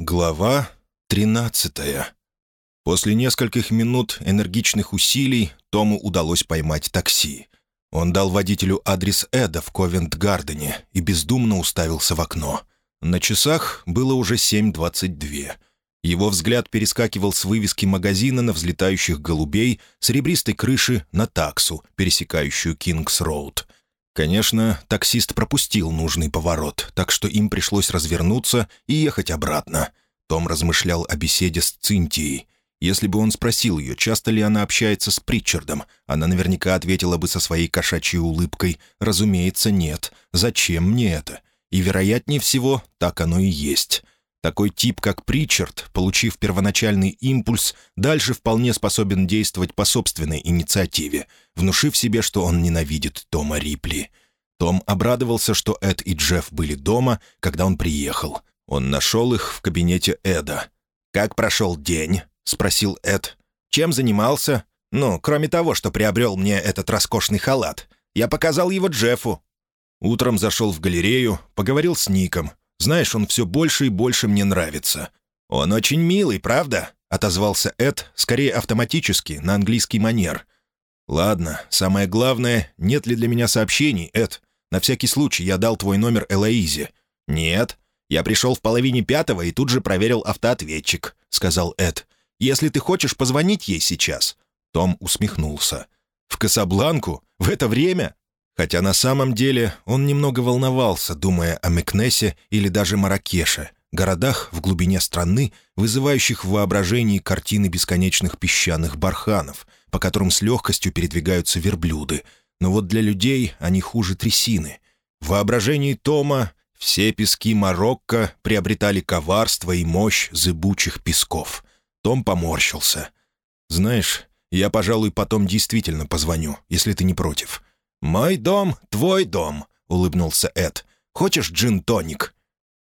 Глава 13 После нескольких минут энергичных усилий Тому удалось поймать такси. Он дал водителю адрес Эда в Ковент-Гардене и бездумно уставился в окно. На часах было уже 7.22. Его взгляд перескакивал с вывески магазина на взлетающих голубей с ребристой крыши на таксу, пересекающую Кингс-Роуд. Конечно, таксист пропустил нужный поворот, так что им пришлось развернуться и ехать обратно. Том размышлял о беседе с Цинтией. Если бы он спросил ее, часто ли она общается с Притчардом, она наверняка ответила бы со своей кошачьей улыбкой «Разумеется, нет. Зачем мне это?» И, вероятнее всего, так оно и есть. Такой тип, как Причард, получив первоначальный импульс, дальше вполне способен действовать по собственной инициативе, внушив себе, что он ненавидит Тома Рипли. Том обрадовался, что Эд и Джефф были дома, когда он приехал. Он нашел их в кабинете Эда. «Как прошел день?» — спросил Эд. «Чем занимался? Ну, кроме того, что приобрел мне этот роскошный халат. Я показал его Джеффу». Утром зашел в галерею, поговорил с Ником, знаешь, он все больше и больше мне нравится». «Он очень милый, правда?» — отозвался Эд, скорее автоматически, на английский манер. «Ладно, самое главное, нет ли для меня сообщений, Эд? На всякий случай я дал твой номер Элоизе». «Нет. Я пришел в половине пятого и тут же проверил автоответчик», — сказал Эд. «Если ты хочешь позвонить ей сейчас». Том усмехнулся. «В Касабланку? В это время? Хотя на самом деле он немного волновался, думая о Мекнесе или даже Маракеше, городах в глубине страны, вызывающих в воображении картины бесконечных песчаных барханов, по которым с легкостью передвигаются верблюды. Но вот для людей они хуже трясины. В воображении Тома все пески Марокко приобретали коварство и мощь зыбучих песков. Том поморщился. «Знаешь, я, пожалуй, потом действительно позвоню, если ты не против». «Мой дом — твой дом», — улыбнулся Эд. «Хочешь джин-тоник?»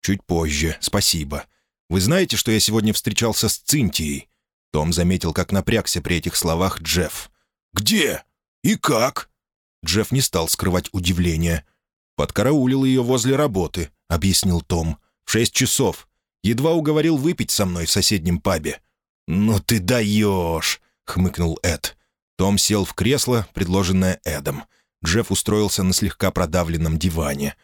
«Чуть позже, спасибо. Вы знаете, что я сегодня встречался с Цинтией?» Том заметил, как напрягся при этих словах Джефф. «Где? И как?» Джефф не стал скрывать удивление. «Подкараулил ее возле работы», — объяснил Том. «В шесть часов. Едва уговорил выпить со мной в соседнем пабе». «Ну ты даешь!» — хмыкнул Эд. Том сел в кресло, предложенное Эдом. Джефф устроился на слегка продавленном диване.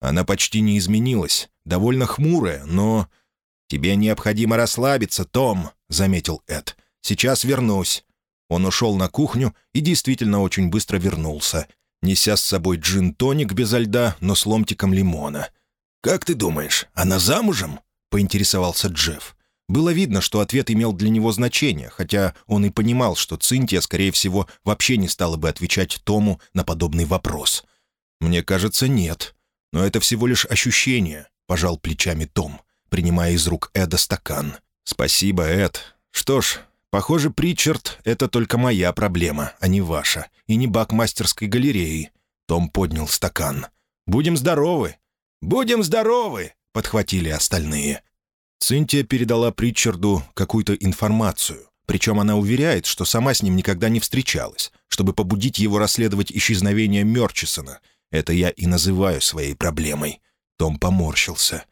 Она почти не изменилась, довольно хмурая, но... «Тебе необходимо расслабиться, Том», — заметил Эд. «Сейчас вернусь». Он ушел на кухню и действительно очень быстро вернулся, неся с собой джин-тоник без льда, но с ломтиком лимона. «Как ты думаешь, она замужем?» — поинтересовался Джефф. Было видно, что ответ имел для него значение, хотя он и понимал, что Цинтия, скорее всего, вообще не стала бы отвечать Тому на подобный вопрос. «Мне кажется, нет. Но это всего лишь ощущение», — пожал плечами Том, принимая из рук Эда стакан. «Спасибо, Эд. Что ж, похоже, Причард — это только моя проблема, а не ваша, и не бак мастерской галереи». Том поднял стакан. «Будем здоровы!» «Будем здоровы!» — подхватили остальные. Цинтия передала Притчарду какую-то информацию. Причем она уверяет, что сама с ним никогда не встречалась, чтобы побудить его расследовать исчезновение Мерчисона. Это я и называю своей проблемой. Том поморщился.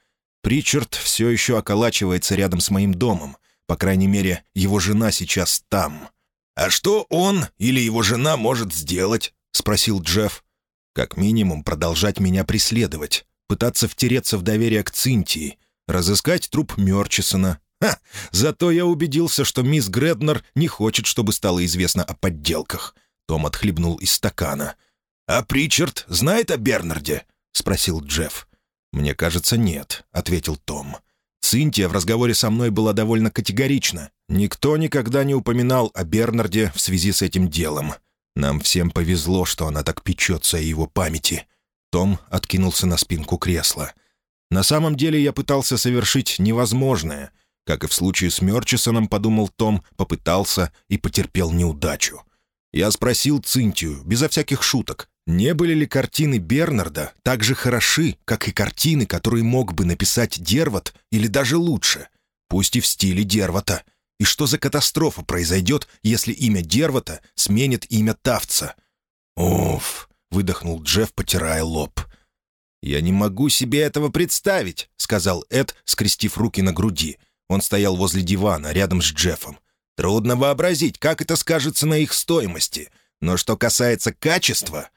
Причард все еще околачивается рядом с моим домом. По крайней мере, его жена сейчас там. «А что он или его жена может сделать?» — спросил Джефф. «Как минимум продолжать меня преследовать, пытаться втереться в доверие к Цинтии, разыскать труп Мёрчисона. Ха! Зато я убедился, что мисс Греднер не хочет, чтобы стало известно о подделках. Том отхлебнул из стакана. «А Причард знает о Бернарде?» — спросил Джефф. «Мне кажется, нет», — ответил Том. Цинтия в разговоре со мной была довольно категорична. Никто никогда не упоминал о Бернарде в связи с этим делом. Нам всем повезло, что она так печется о его памяти. Том откинулся на спинку кресла. На самом деле я пытался совершить невозможное. Как и в случае с Мёрчисоном, подумал Том, попытался и потерпел неудачу. Я спросил Цинтию, безо всяких шуток, не были ли картины Бернарда так же хороши, как и картины, которые мог бы написать Дерват, или даже лучше, пусть и в стиле Дервата. И что за катастрофа произойдет, если имя Дервата сменит имя Тавца? «Уф», — выдохнул Джефф, потирая лоб. «Я не могу себе этого представить», — сказал Эд, скрестив руки на груди. Он стоял возле дивана, рядом с Джеффом. «Трудно вообразить, как это скажется на их стоимости. Но что касается качества...»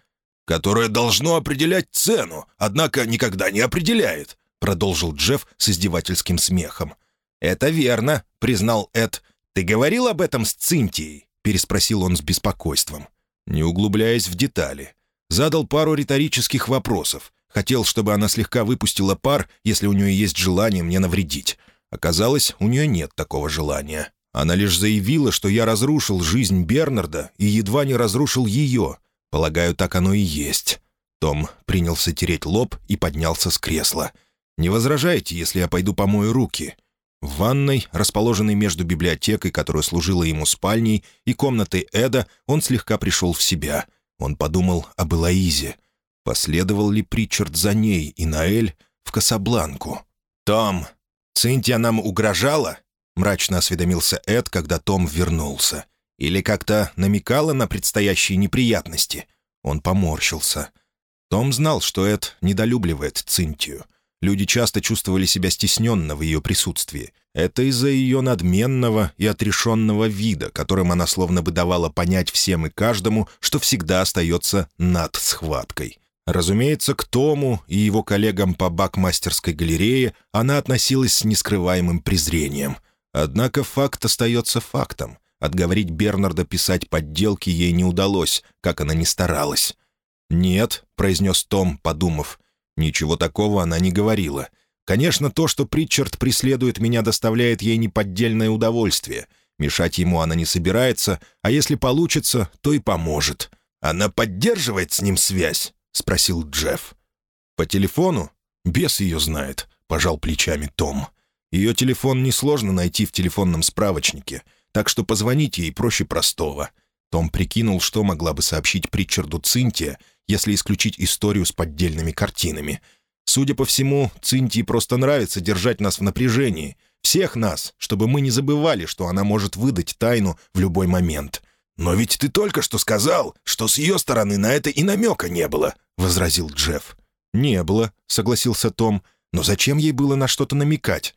«Которое должно определять цену, однако никогда не определяет», — продолжил Джефф с издевательским смехом. «Это верно», — признал Эд. «Ты говорил об этом с Цинтией?» — переспросил он с беспокойством. Не углубляясь в детали. Задал пару риторических вопросов. Хотел, чтобы она слегка выпустила пар, если у нее есть желание мне навредить. Оказалось, у нее нет такого желания. Она лишь заявила, что я разрушил жизнь Бернарда и едва не разрушил ее. Полагаю, так оно и есть. Том принялся тереть лоб и поднялся с кресла. «Не возражайте, если я пойду помою руки?» В ванной, расположенной между библиотекой, которая служила ему спальней, и комнатой Эда, он слегка пришел в себя. Он подумал об Элоизе. Последовал ли Причард за ней и Наэль в Касабланку? «Том, Цинтия нам угрожала?» — мрачно осведомился Эд, когда Том вернулся. «Или как-то намекала на предстоящие неприятности?» Он поморщился. Том знал, что Эд недолюбливает Цинтию. Люди часто чувствовали себя стесненно в ее присутствии. Это из-за ее надменного и отрешенного вида, которым она словно бы давала понять всем и каждому, что всегда остается над схваткой. Разумеется, к Тому и его коллегам по бакмастерской галерее она относилась с нескрываемым презрением — Однако факт остается фактом. Отговорить Бернарда писать подделки ей не удалось, как она ни старалась. «Нет», — произнес Том, подумав. «Ничего такого она не говорила. Конечно, то, что Притчард преследует меня, доставляет ей неподдельное удовольствие. Мешать ему она не собирается, а если получится, то и поможет». «Она поддерживает с ним связь?» — спросил Джефф. «По телефону? Бес ее знает», — пожал плечами Том. Ее телефон несложно найти в телефонном справочнике, так что позвонить ей проще простого. Том прикинул, что могла бы сообщить Притчарду Цинтия, если исключить историю с поддельными картинами. Судя по всему, Цинтии просто нравится держать нас в напряжении. Всех нас, чтобы мы не забывали, что она может выдать тайну в любой момент. «Но ведь ты только что сказал, что с ее стороны на это и намека не было», — возразил Джефф. «Не было», — согласился Том. «Но зачем ей было на что-то намекать?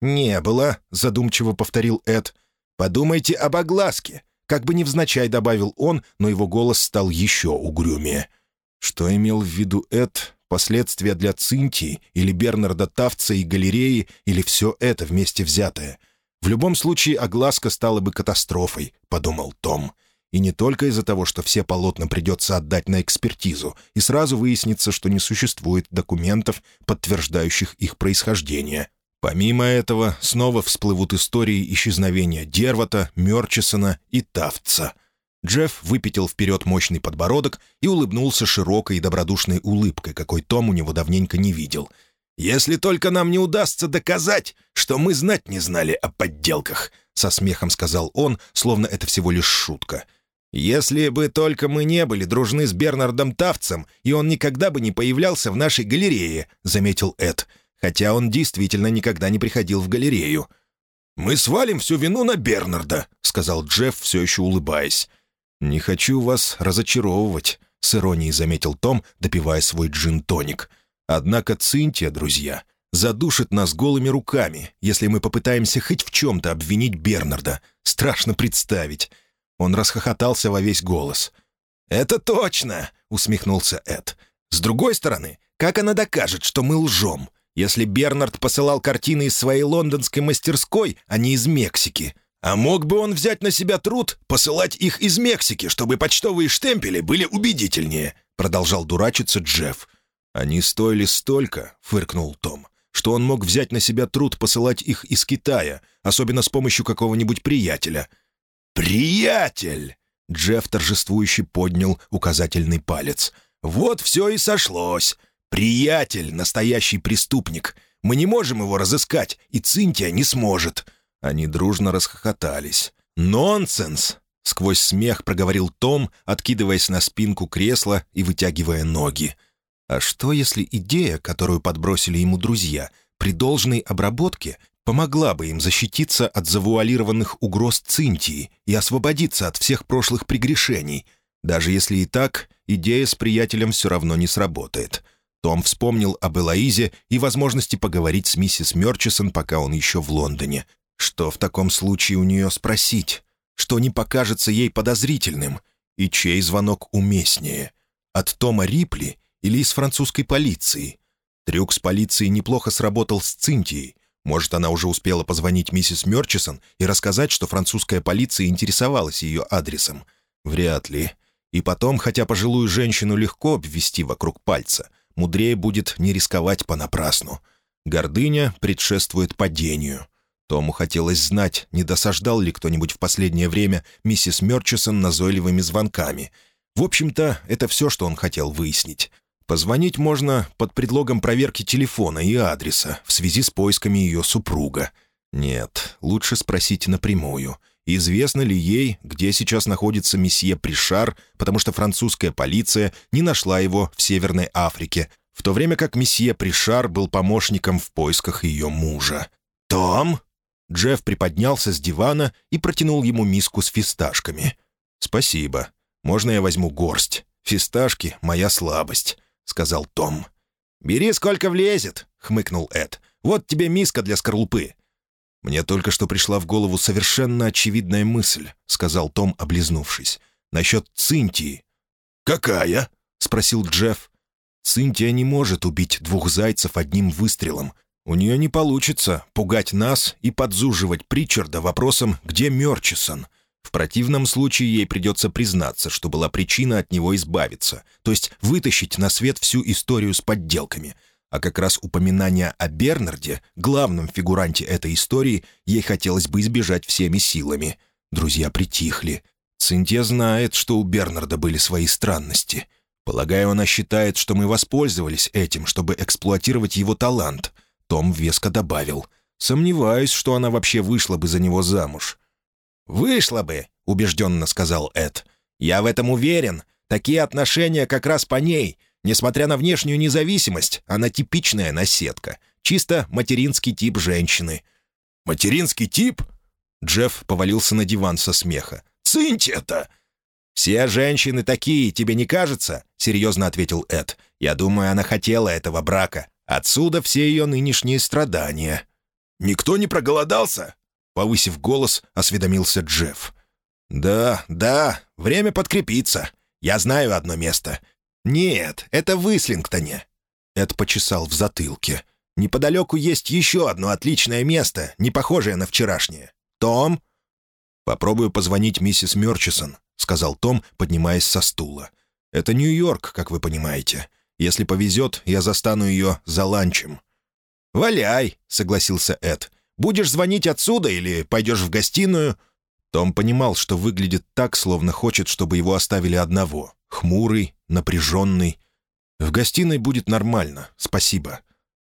«Не было», — задумчиво повторил Эд. «Подумайте об огласке». Как бы невзначай добавил он, но его голос стал еще угрюмее. Что имел в виду Эд? Последствия для Цинтии или Бернарда Тавца и галереи, или все это вместе взятое? В любом случае огласка стала бы катастрофой, подумал Том. И не только из-за того, что все полотна придется отдать на экспертизу, и сразу выяснится, что не существует документов, подтверждающих их происхождение. Помимо этого, снова всплывут истории исчезновения Дервата, Мерчисона и Тафтса. Джефф выпятил вперед мощный подбородок и улыбнулся широкой и добродушной улыбкой, какой Том у него давненько не видел. «Если только нам не удастся доказать, что мы знать не знали о подделках», — со смехом сказал он, словно это всего лишь шутка. «Если бы только мы не были дружны с Бернардом Тавцем, и он никогда бы не появлялся в нашей галерее», — заметил Эд хотя он действительно никогда не приходил в галерею. «Мы свалим всю вину на Бернарда», — сказал Джефф, все еще улыбаясь. «Не хочу вас разочаровывать», — с иронией заметил Том, допивая свой джин-тоник. «Однако Цинтия, друзья, задушит нас голыми руками, если мы попытаемся хоть в чем-то обвинить Бернарда. Страшно представить». Он расхохотался во весь голос. «Это точно!» — усмехнулся Эд. «С другой стороны, как она докажет, что мы лжем? если Бернард посылал картины из своей лондонской мастерской, а не из Мексики. А мог бы он взять на себя труд посылать их из Мексики, чтобы почтовые штемпели были убедительнее?» Продолжал дурачиться Джефф. «Они стоили столько», — фыркнул Том, «что он мог взять на себя труд посылать их из Китая, особенно с помощью какого-нибудь приятеля». «Приятель!» — Джефф торжествующе поднял указательный палец. «Вот все и сошлось. «Приятель — настоящий преступник. Мы не можем его разыскать, и Цинтия не сможет». Они дружно расхохотались. «Нонсенс!» — сквозь смех проговорил Том, откидываясь на спинку кресла и вытягивая ноги. А что, если идея, которую подбросили ему друзья, при должной обработке помогла бы им защититься от завуалированных угроз Цинтии и освободиться от всех прошлых прегрешений? Даже если и так, идея с приятелем все равно не сработает — Том вспомнил об Элоизе и возможности поговорить с миссис Мерчисон, пока он еще в Лондоне. Что в таком случае у нее спросить? Что не покажется ей подозрительным? И чей звонок уместнее? От Тома Рипли или из французской полиции? Трюк с полицией неплохо сработал с Цинтией. Может, она уже успела позвонить миссис Мерчисон и рассказать, что французская полиция интересовалась ее адресом? Вряд ли. И потом, хотя пожилую женщину легко обвести вокруг пальца, мудрее будет не рисковать понапрасну. Гордыня предшествует падению. Тому хотелось знать, не досаждал ли кто-нибудь в последнее время миссис Мерчисон назойливыми звонками. В общем-то, это все, что он хотел выяснить. Позвонить можно под предлогом проверки телефона и адреса в связи с поисками ее супруга. Нет, лучше спросить напрямую. Известно ли ей, где сейчас находится месье Пришар, потому что французская полиция не нашла его в Северной Африке, в то время как месье Пришар был помощником в поисках ее мужа. «Том?» Джефф приподнялся с дивана и протянул ему миску с фисташками. «Спасибо. Можно я возьму горсть? Фисташки — моя слабость», — сказал Том. «Бери, сколько влезет», — хмыкнул Эд. «Вот тебе миска для скорлупы. «Мне только что пришла в голову совершенно очевидная мысль», — сказал Том, облизнувшись. «Насчет Цинтии». «Какая?» — спросил Джефф. «Цинтия не может убить двух зайцев одним выстрелом. У нее не получится пугать нас и подзуживать Причарда вопросом, где Мерчисон. В противном случае ей придется признаться, что была причина от него избавиться, то есть вытащить на свет всю историю с подделками — а как раз упоминание о Бернарде, главном фигуранте этой истории, ей хотелось бы избежать всеми силами. Друзья притихли. Цинтия знает, что у Бернарда были свои странности. Полагаю, она считает, что мы воспользовались этим, чтобы эксплуатировать его талант. Том веско добавил. Сомневаюсь, что она вообще вышла бы за него замуж. «Вышла бы», — убежденно сказал Эд. «Я в этом уверен. Такие отношения как раз по ней. Несмотря на внешнюю независимость, она типичная наседка. Чисто материнский тип женщины. «Материнский тип?» Джефф повалился на диван со смеха. «Циньте это!» «Все женщины такие, тебе не кажется?» — серьезно ответил Эд. «Я думаю, она хотела этого брака. Отсюда все ее нынешние страдания». «Никто не проголодался?» Повысив голос, осведомился Джефф. «Да, да, время подкрепиться. Я знаю одно место. «Нет, это в Ислингтоне». Эд почесал в затылке. «Неподалеку есть еще одно отличное место, не похожее на вчерашнее. Том?» «Попробую позвонить миссис Мерчисон», — сказал Том, поднимаясь со стула. «Это Нью-Йорк, как вы понимаете. Если повезет, я застану ее за ланчем». «Валяй», — согласился Эд. «Будешь звонить отсюда или пойдешь в гостиную?» Том понимал, что выглядит так, словно хочет, чтобы его оставили одного. Хмурый, напряженный. «В гостиной будет нормально, спасибо».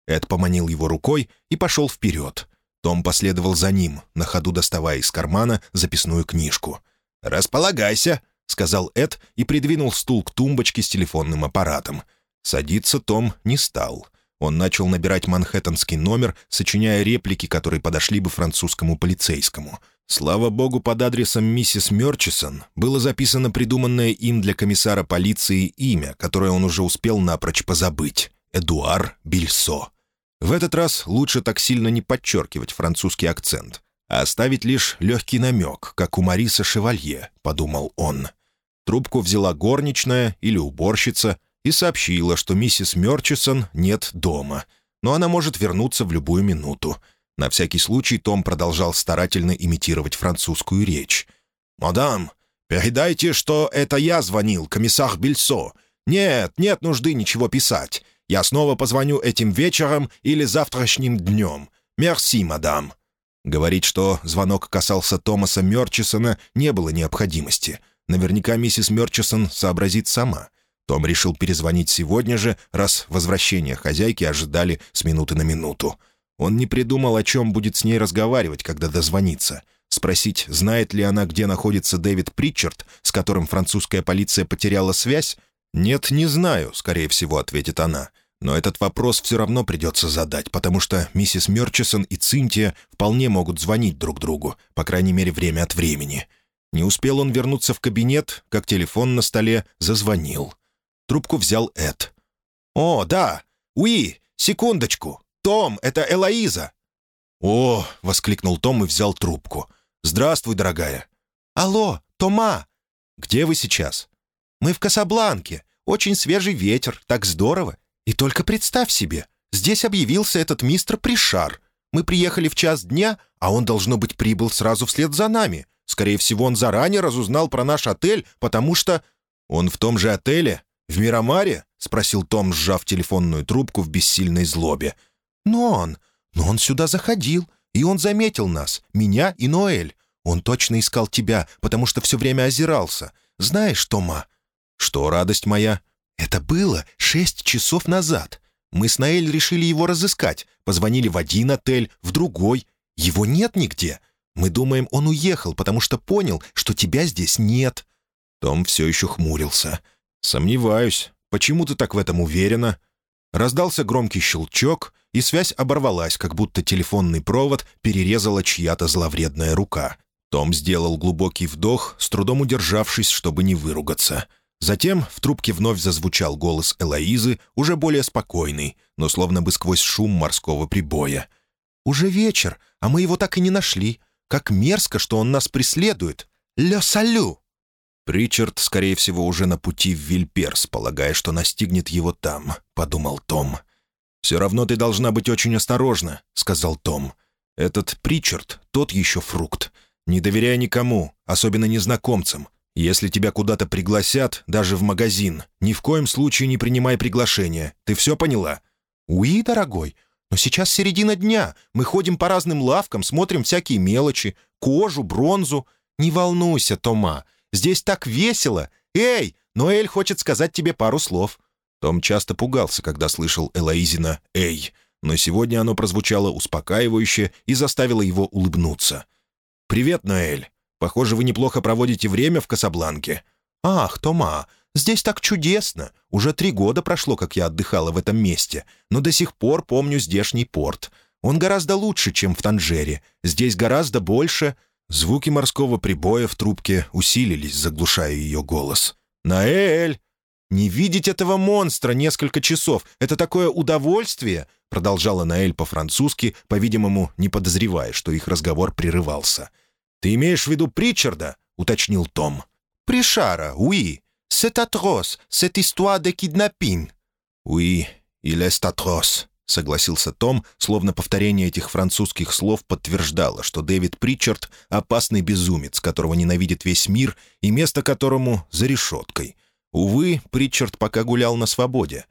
Эд поманил его рукой и пошел вперед. Том последовал за ним, на ходу доставая из кармана записную книжку. «Располагайся», — сказал Эд и придвинул стул к тумбочке с телефонным аппаратом. Садиться Том не стал. Он начал набирать манхэттенский номер, сочиняя реплики, которые подошли бы французскому полицейскому — Слава богу, под адресом миссис Мерчисон было записано придуманное им для комиссара полиции имя, которое он уже успел напрочь позабыть — Эдуар Бильсо. В этот раз лучше так сильно не подчеркивать французский акцент, а оставить лишь легкий намек, как у Мариса Шевалье, — подумал он. Трубку взяла горничная или уборщица и сообщила, что миссис Мерчисон нет дома, но она может вернуться в любую минуту — на всякий случай Том продолжал старательно имитировать французскую речь. «Мадам, передайте, что это я звонил, комиссар Бельсо. Нет, нет нужды ничего писать. Я снова позвоню этим вечером или завтрашним днем. Мерси, мадам». Говорить, что звонок касался Томаса Мерчисона, не было необходимости. Наверняка миссис Мерчисон сообразит сама. Том решил перезвонить сегодня же, раз возвращение хозяйки ожидали с минуты на минуту. Он не придумал, о чем будет с ней разговаривать, когда дозвонится. Спросить, знает ли она, где находится Дэвид Притчард, с которым французская полиция потеряла связь? «Нет, не знаю», — скорее всего, ответит она. Но этот вопрос все равно придется задать, потому что миссис Мерчисон и Цинтия вполне могут звонить друг другу, по крайней мере, время от времени. Не успел он вернуться в кабинет, как телефон на столе зазвонил. Трубку взял Эд. «О, да! Уи! Секундочку! Том, это Элоиза!» «О!» — воскликнул Том и взял трубку. «Здравствуй, дорогая!» «Алло, Тома!» «Где вы сейчас?» «Мы в Касабланке. Очень свежий ветер, так здорово. И только представь себе, здесь объявился этот мистер Пришар. Мы приехали в час дня, а он, должно быть, прибыл сразу вслед за нами. Скорее всего, он заранее разузнал про наш отель, потому что...» «Он в том же отеле? В Мирамаре?» — спросил Том, сжав телефонную трубку в бессильной злобе. «Но он... Но он сюда заходил, и он заметил нас, меня и Ноэль. Он точно искал тебя, потому что все время озирался. Знаешь, Тома...» «Что, радость моя?» «Это было шесть часов назад. Мы с Ноэль решили его разыскать. Позвонили в один отель, в другой. Его нет нигде. Мы думаем, он уехал, потому что понял, что тебя здесь нет». Том все еще хмурился. «Сомневаюсь. Почему ты так в этом уверена?» Раздался громкий щелчок, и связь оборвалась, как будто телефонный провод перерезала чья-то зловредная рука. Том сделал глубокий вдох, с трудом удержавшись, чтобы не выругаться. Затем в трубке вновь зазвучал голос Элоизы, уже более спокойный, но словно бы сквозь шум морского прибоя. «Уже вечер, а мы его так и не нашли. Как мерзко, что он нас преследует. Ле салю!» «Причард, скорее всего, уже на пути в Вильперс, полагая, что настигнет его там», — подумал Том. «Все равно ты должна быть очень осторожна», — сказал Том. «Этот Причард — тот еще фрукт. Не доверяй никому, особенно незнакомцам. Если тебя куда-то пригласят, даже в магазин, ни в коем случае не принимай приглашение. Ты все поняла?» «Уи, дорогой, но сейчас середина дня. Мы ходим по разным лавкам, смотрим всякие мелочи, кожу, бронзу. Не волнуйся, Тома, здесь так весело. Эй, Ноэль хочет сказать тебе пару слов». Том часто пугался, когда слышал Элоизина «Эй», но сегодня оно прозвучало успокаивающе и заставило его улыбнуться. «Привет, Ноэль. Похоже, вы неплохо проводите время в Касабланке». «Ах, Тома, здесь так чудесно. Уже три года прошло, как я отдыхала в этом месте, но до сих пор помню здешний порт. Он гораздо лучше, чем в Танжере. Здесь гораздо больше...» Звуки морского прибоя в трубке усилились, заглушая ее голос. «Наэль! Не видеть этого монстра несколько часов — это такое удовольствие!» продолжала Наэль по-французски, по-видимому, не подозревая, что их разговор прерывался. «Ты имеешь в виду Причарда?» — уточнил Том. «Пришара, уи. C'est atroce, cette histoire de kidnapping». «Oui, il est atroce», — согласился Том, словно повторение этих французских слов подтверждало, что Дэвид Причард — опасный безумец, которого ненавидит весь мир и место которому за решеткой. Увы, Причард пока гулял на свободе.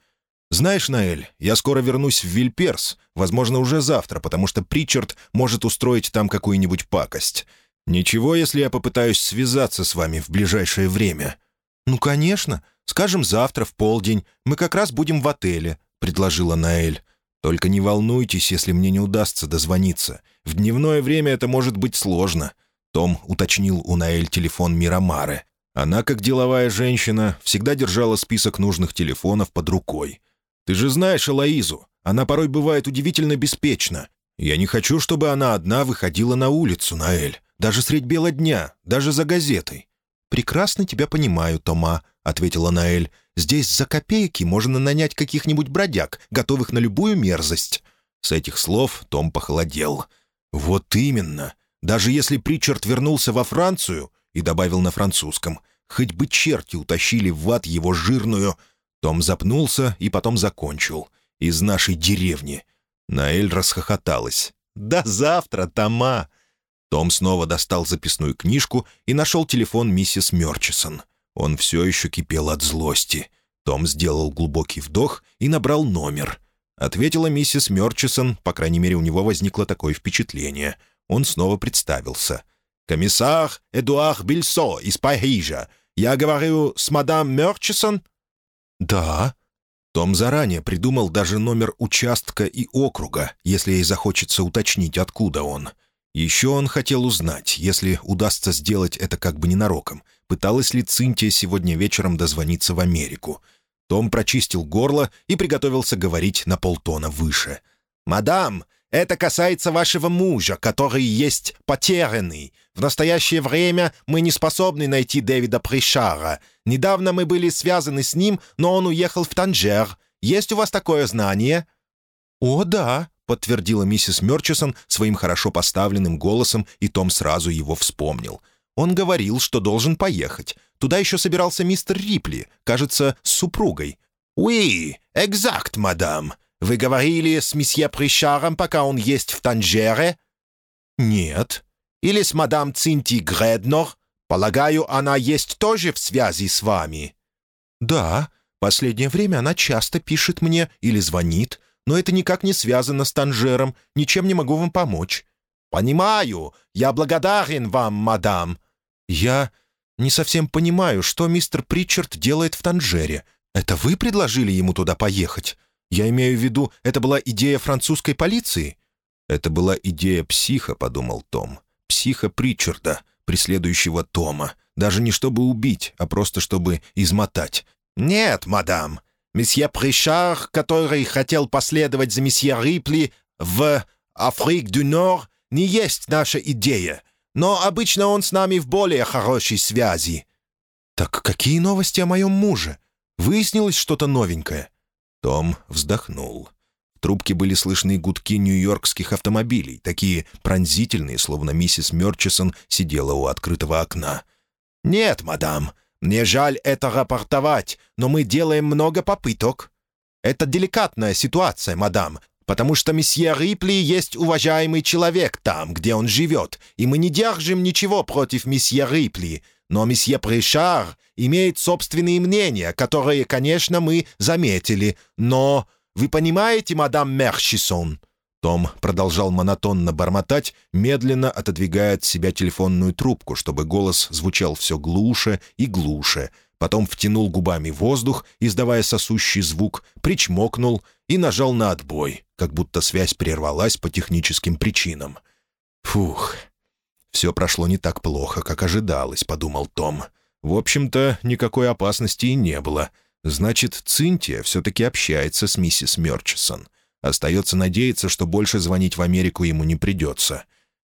«Знаешь, Наэль, я скоро вернусь в Вильперс, возможно, уже завтра, потому что Причард может устроить там какую-нибудь пакость. Ничего, если я попытаюсь связаться с вами в ближайшее время». «Ну, конечно. Скажем, завтра в полдень. Мы как раз будем в отеле», — предложила Наэль. «Только не волнуйтесь, если мне не удастся дозвониться. В дневное время это может быть сложно». Том уточнил у Наэль телефон Мирамары. Она, как деловая женщина, всегда держала список нужных телефонов под рукой. Ты же знаешь Элоизу. Она порой бывает удивительно беспечна. Я не хочу, чтобы она одна выходила на улицу, Наэль. Даже средь бела дня, даже за газетой». «Прекрасно тебя понимаю, Тома», — ответила Наэль. «Здесь за копейки можно нанять каких-нибудь бродяг, готовых на любую мерзость». С этих слов Том похолодел. «Вот именно. Даже если Причард вернулся во Францию...» и добавил на французском. «Хоть бы черти утащили в ад его жирную...» Том запнулся и потом закончил. «Из нашей деревни». Наэль расхохоталась. «До завтра, Тома!» Том снова достал записную книжку и нашел телефон миссис Мерчисон. Он все еще кипел от злости. Том сделал глубокий вдох и набрал номер. Ответила миссис Мерчисон, по крайней мере, у него возникло такое впечатление. Он снова представился. «Комиссар Эдуард Бильсо из Парижа. Я говорю с мадам Мерчисон?» «Да». Том заранее придумал даже номер участка и округа, если ей захочется уточнить, откуда он. Еще он хотел узнать, если удастся сделать это как бы ненароком, пыталась ли Цинтия сегодня вечером дозвониться в Америку. Том прочистил горло и приготовился говорить на полтона выше. «Мадам, это касается вашего мужа, который есть потерянный. В настоящее время мы не способны найти Дэвида Пришара. Недавно мы были связаны с ним, но он уехал в Танжер. Есть у вас такое знание?» «О, да», — подтвердила миссис Мерчисон своим хорошо поставленным голосом, и Том сразу его вспомнил. Он говорил, что должен поехать. Туда еще собирался мистер Рипли, кажется, с супругой. «Oui, exact, мадам. Вы говорили с месье Пришаром, пока он есть в Танжере?» «Нет». «Или с мадам Цинти Греднор? Полагаю, она есть тоже в связи с вами?» «Да. Последнее время она часто пишет мне или звонит, но это никак не связано с Танжером. Ничем не могу вам помочь». «Понимаю. Я благодарен вам, мадам». «Я не совсем понимаю, что мистер Причард делает в Танжере. Это вы предложили ему туда поехать? Я имею в виду, это была идея французской полиции?» «Это была идея психа», — подумал Том. «Психа Причарда, преследующего Тома. Даже не чтобы убить, а просто чтобы измотать». «Нет, мадам. Месье Пришар, который хотел последовать за месье Рипли в Африк дю Нор, не есть наша идея но обычно он с нами в более хорошей связи». «Так какие новости о моем муже? Выяснилось что-то новенькое?» Том вздохнул. В трубке были слышны гудки нью-йоркских автомобилей, такие пронзительные, словно миссис Мерчисон сидела у открытого окна. «Нет, мадам, мне жаль это рапортовать, но мы делаем много попыток. Это деликатная ситуация, мадам, потому что месье Рипли есть уважаемый человек там, где он живет, и мы не держим ничего против месье Рипли, но месье Пришар имеет собственные мнения, которые, конечно, мы заметили, но... Вы понимаете, мадам Мершисон?» Том продолжал монотонно бормотать, медленно отодвигая от себя телефонную трубку, чтобы голос звучал все глуше и глуше, потом втянул губами воздух, издавая сосущий звук, причмокнул и нажал на отбой, как будто связь прервалась по техническим причинам. «Фух, все прошло не так плохо, как ожидалось», — подумал Том. «В общем-то, никакой опасности и не было. Значит, Цинтия все-таки общается с миссис Мерчисон. Остается надеяться, что больше звонить в Америку ему не придется».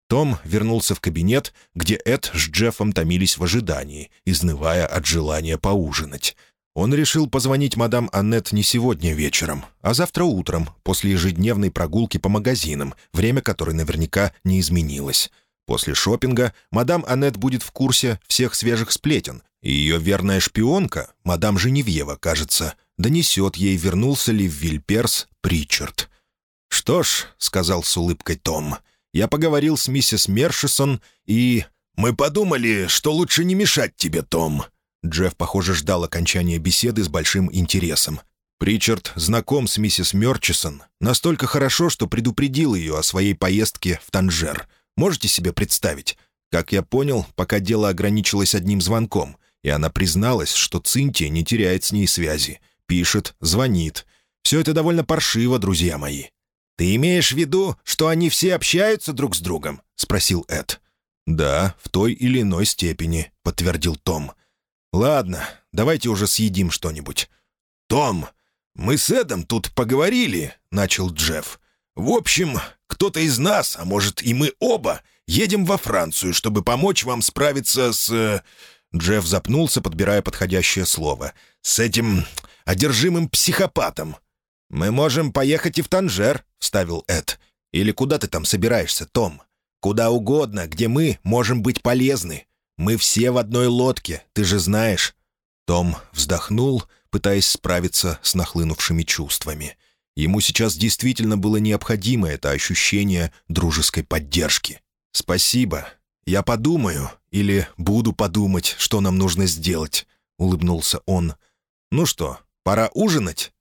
Том вернулся в кабинет, где Эд с Джеффом томились в ожидании, изнывая от желания поужинать. Он решил позвонить мадам Аннет не сегодня вечером, а завтра утром, после ежедневной прогулки по магазинам, время которой наверняка не изменилось. После шопинга мадам Аннет будет в курсе всех свежих сплетен, и ее верная шпионка, мадам Женевьева, кажется, донесет ей, вернулся ли в Вильперс Причард. «Что ж», — сказал с улыбкой Том, — я поговорил с миссис Мершисон и... «Мы подумали, что лучше не мешать тебе, Том». Джефф, похоже, ждал окончания беседы с большим интересом. Причард знаком с миссис Мерчисон настолько хорошо, что предупредил ее о своей поездке в Танжер. Можете себе представить? Как я понял, пока дело ограничилось одним звонком, и она призналась, что Цинтия не теряет с ней связи. Пишет, звонит. Все это довольно паршиво, друзья мои. «Ты имеешь в виду, что они все общаются друг с другом?» — спросил Эд. «Да, в той или иной степени», — подтвердил Том. «Ладно, давайте уже съедим что-нибудь». «Том, мы с Эдом тут поговорили», — начал Джефф. «В общем, кто-то из нас, а может и мы оба, едем во Францию, чтобы помочь вам справиться с...» э, Джефф запнулся, подбирая подходящее слово. «С этим одержимым психопатом. «Мы можем поехать и в Танжер», — вставил Эд. «Или куда ты там собираешься, Том? Куда угодно, где мы можем быть полезны. Мы все в одной лодке, ты же знаешь». Том вздохнул, пытаясь справиться с нахлынувшими чувствами. Ему сейчас действительно было необходимо это ощущение дружеской поддержки. «Спасибо. Я подумаю или буду подумать, что нам нужно сделать», — улыбнулся он. «Ну что, пора ужинать?»